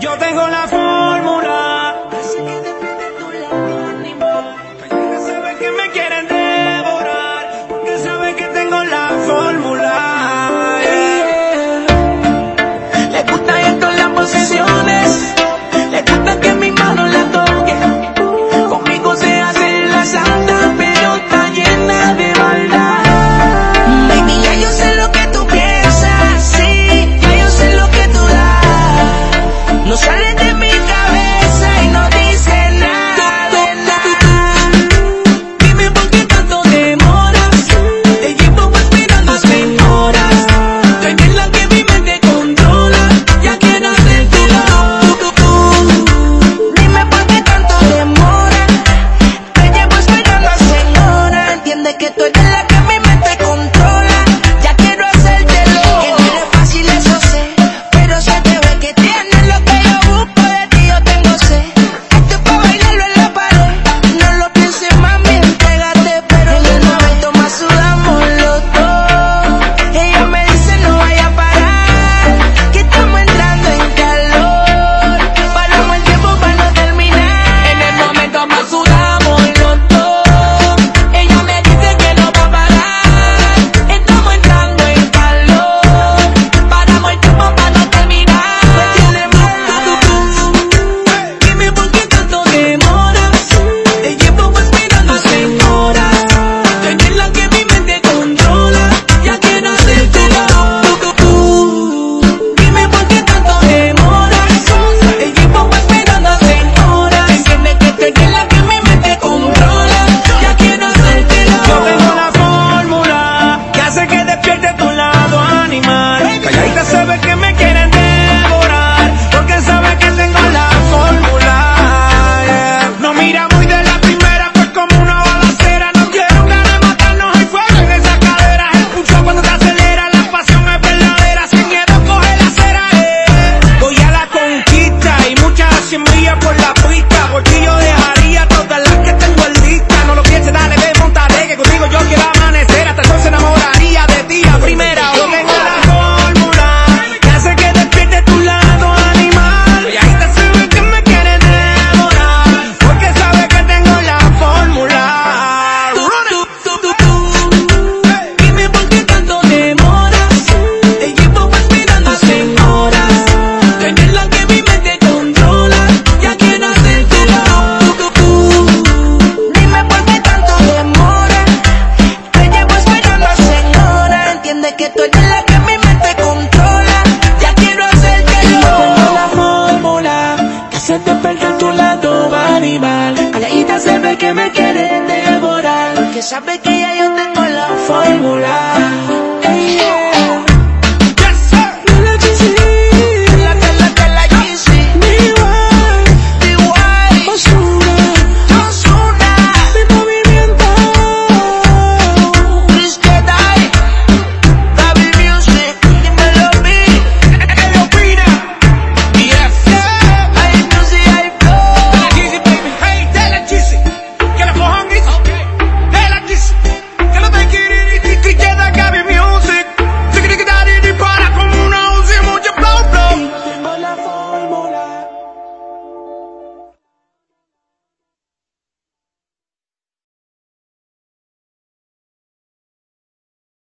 Yo tengo la fórmula. la que mi mente controla. Ya quiero hacerte yo. Cuando la fórmula que se te pierde a tu lado, animal. A la ida se ve que me quiere devorar. Porque sabe que